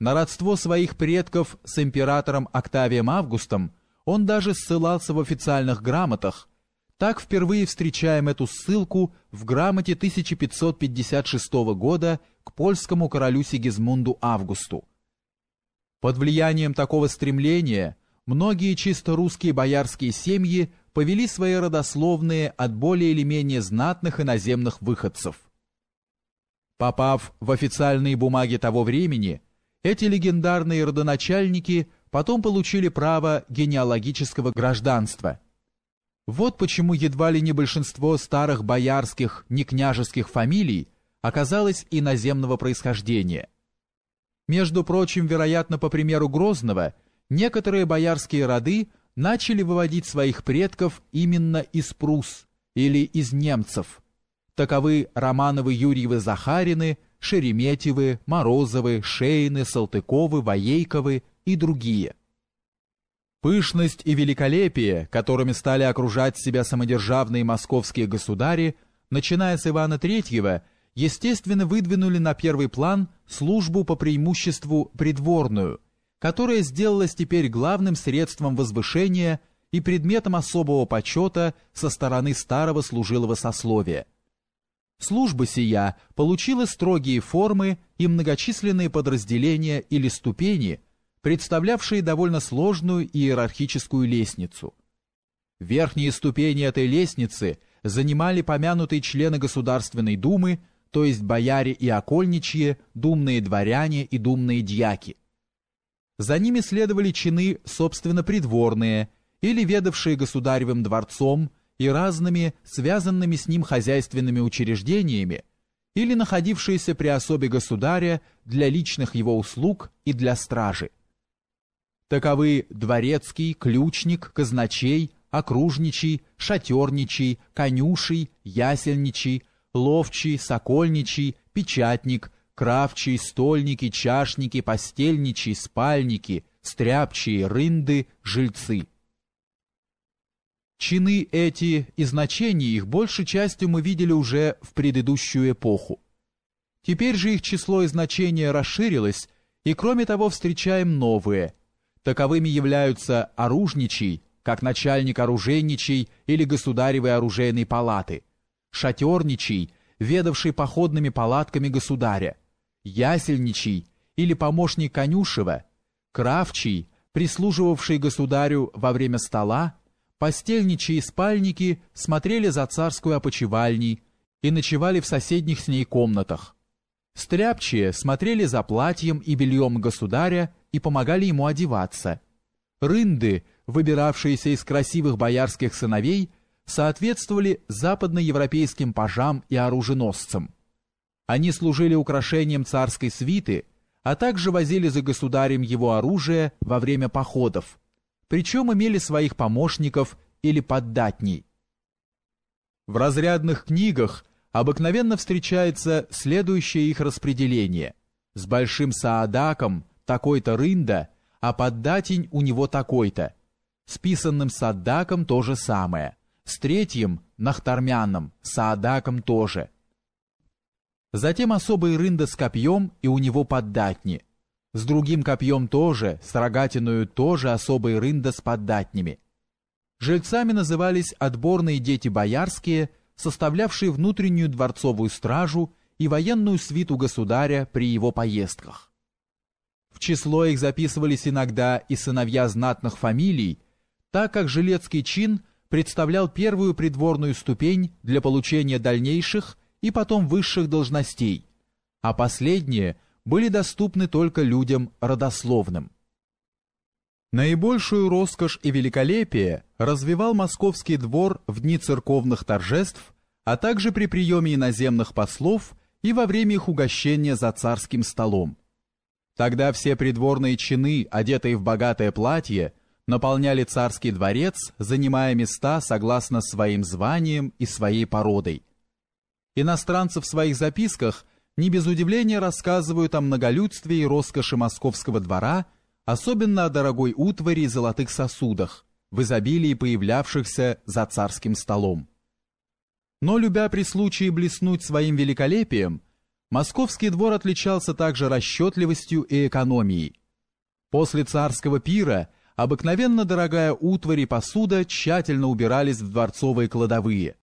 На родство своих предков с императором Октавием Августом он даже ссылался в официальных грамотах. Так впервые встречаем эту ссылку в грамоте 1556 года к польскому королю Сигизмунду Августу. Под влиянием такого стремления многие чисто русские боярские семьи повели свои родословные от более или менее знатных иноземных выходцев. Попав в официальные бумаги того времени, эти легендарные родоначальники потом получили право генеалогического гражданства. Вот почему едва ли не большинство старых боярских, не княжеских фамилий оказалось иноземного происхождения. Между прочим, вероятно, по примеру Грозного, некоторые боярские роды начали выводить своих предков именно из прус или из немцев. Таковы Романовы-Юрьевы-Захарины – Шереметьевы, Морозовы, Шейны, Салтыковы, Воейковы и другие. Пышность и великолепие, которыми стали окружать себя самодержавные московские государи, начиная с Ивана III, естественно выдвинули на первый план службу по преимуществу придворную, которая сделалась теперь главным средством возвышения и предметом особого почета со стороны старого служилого сословия – Служба сия получила строгие формы и многочисленные подразделения или ступени, представлявшие довольно сложную иерархическую лестницу. Верхние ступени этой лестницы занимали помянутые члены Государственной Думы, то есть бояре и окольничьи, думные дворяне и думные дьяки. За ними следовали чины, собственно, придворные, или ведавшие государевым дворцом, и разными связанными с ним хозяйственными учреждениями или находившиеся при особе государя для личных его услуг и для стражи. Таковы дворецкий, ключник, казначей, окружничий, шатерничий, конюший, ясельничий, ловчий, сокольничий, печатник, кравчий, стольники, чашники, постельничий, спальники, стряпчие, рынды, жильцы. Чины эти и значения их большей частью мы видели уже в предыдущую эпоху. Теперь же их число и значение расширилось, и кроме того встречаем новые. Таковыми являются оружничий, как начальник оружейничий или государевой оружейной палаты, шатерничий, ведавший походными палатками государя, ясельничий или помощник конюшева, кравчий, прислуживавший государю во время стола, Постельничьи и спальники смотрели за царскую опочивальней и ночевали в соседних с ней комнатах. Стряпчие смотрели за платьем и бельем государя и помогали ему одеваться. Рынды, выбиравшиеся из красивых боярских сыновей, соответствовали западноевропейским пажам и оруженосцам. Они служили украшением царской свиты, а также возили за государем его оружие во время походов, причем имели своих помощников или поддатней. В разрядных книгах обыкновенно встречается следующее их распределение. С большим саадаком такой-то рында, а поддатень у него такой-то. С писанным саддаком то же самое. С третьим, нахтармяном, саадаком тоже. Затем особый рында с копьем и у него поддатни – с другим копьем тоже, с рогатиною тоже особый рында с поддатнями. Жильцами назывались отборные дети боярские, составлявшие внутреннюю дворцовую стражу и военную свиту государя при его поездках. В число их записывались иногда и сыновья знатных фамилий, так как жилецкий чин представлял первую придворную ступень для получения дальнейших и потом высших должностей, а последние – были доступны только людям родословным. Наибольшую роскошь и великолепие развивал московский двор в дни церковных торжеств, а также при приеме иноземных послов и во время их угощения за царским столом. Тогда все придворные чины, одетые в богатое платье, наполняли царский дворец, занимая места согласно своим званиям и своей породой. Иностранцы в своих записках не без удивления рассказывают о многолюдстве и роскоши московского двора, особенно о дорогой утвари и золотых сосудах, в изобилии появлявшихся за царским столом. Но, любя при случае блеснуть своим великолепием, Московский двор отличался также расчетливостью и экономией. После царского пира обыкновенно дорогая утварь и посуда тщательно убирались в дворцовые кладовые,